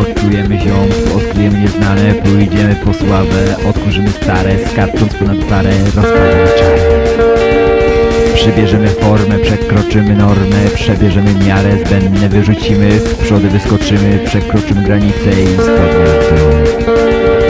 Odczujemy ziom, odkryjemy nieznane Pójdziemy po sławę, odkurzymy stare Skarcząc ponad parę, rozpadamy czary. Przybierzemy formę, przekroczymy normę Przebierzemy miarę, zbędne wyrzucimy W przody wyskoczymy, przekroczymy granicę I spadniemy w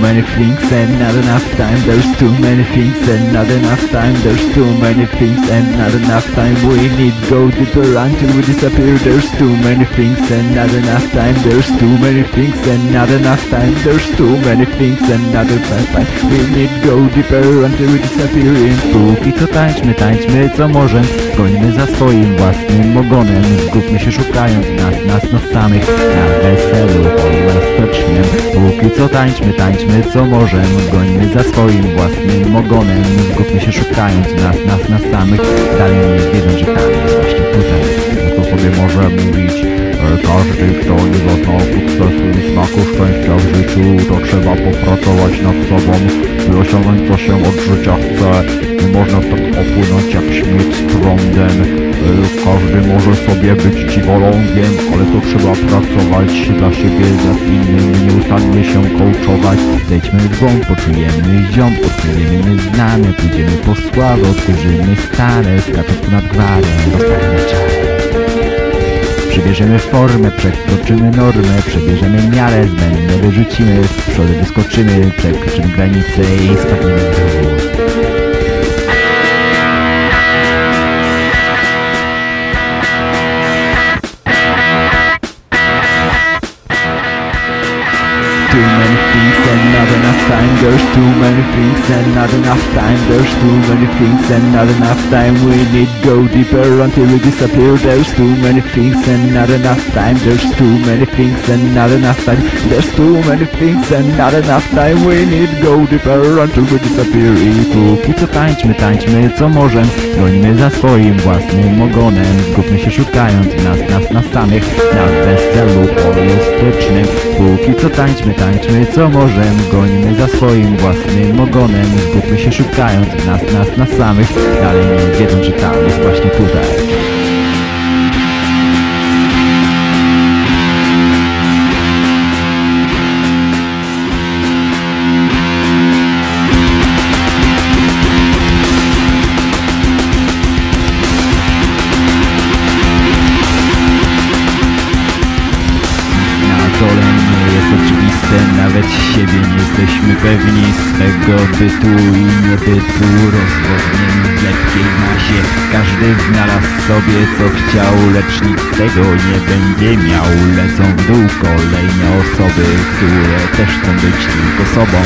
many things and not enough time. There's too many things and not enough time. There's too many things and not enough time. We need go deeper until we disappear. There's too many things and not enough time. There's too many things and not enough time. There's too many things and not enough time. We need go deeper until we disappear. In Póki co tańczmy, tańczmy co możemy Gońmy za swoim własnym ogonem. Zgubmy się szukając nas, nas, nas samych Na weselu, ostatecznie Póki co tańczmy, tańczmy co możemy. Gońmy za swoim własnym ogonem. Zgubmy się szukając nas, nas, nas samych. Dalej nie wiedząc, że tam jest właśnie tutaj. To sobie może mówić Każdy, kto nie zaznał sukcesu i smaku szczęścia w życiu To trzeba popracować nad sobą By osiągnąć co się od życia chce. Nie można tak opłynąć jak śmieć z prądem E, Każdy może sobie być dziwolągiem Ale to trzeba pracować dla siebie, dla innych Nieustannie się kołczować. Zejdźmy w głąb, poczujemy ziom Odkryjemy nieznane, pójdziemy po sławę Odkurzymy stare, skacząc ponad gwarę Rozpalimy czary Przybierzemy formę, przekroczymy normę Przebierzemy miarę, zbędne wyrzucimy W przodę wyskoczymy, przekroczymy granicę I spadniemy w dół. Too many things not enough time There's too many things and not enough time. There's too many things and not enough time. We need go deeper until we disappear. There's too many things and not enough time. There's too many things and not enough time. There's too many things and not enough time. We need go deeper until we disappear. I póki co tańczmy, tańczmy co możemy. Gońmy za swoim własnym ogonem. Zgubmy się szukając nas, nas, nas samych. Na weselu holistycznym Póki co tańczmy, tańczmy co możemy. Gońmy za swoim własnym ogonem. Zgubmy się szukając nas, nas, nas samych Dalej nie wiedząc, że tam jest właśnie tutaj jesteśmy pewni swego bytu i niebytu. Rozwodnieni w lepkiej masie, każdy znalazł sobie co chciał Lecz nikt tego nie będzie miał, lecą w dół kolejne osoby Które też chcą być tylko sobą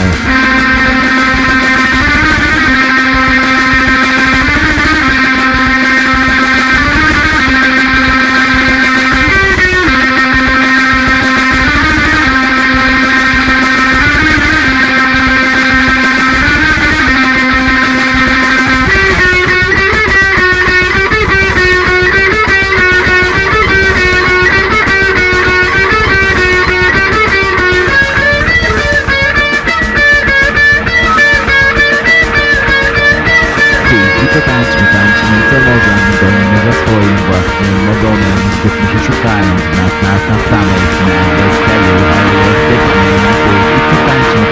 своим башням Мадонны Наступными шучуками Нас, нас, нас, самых Надо скорее Волосы, помимо Пыль и титанчина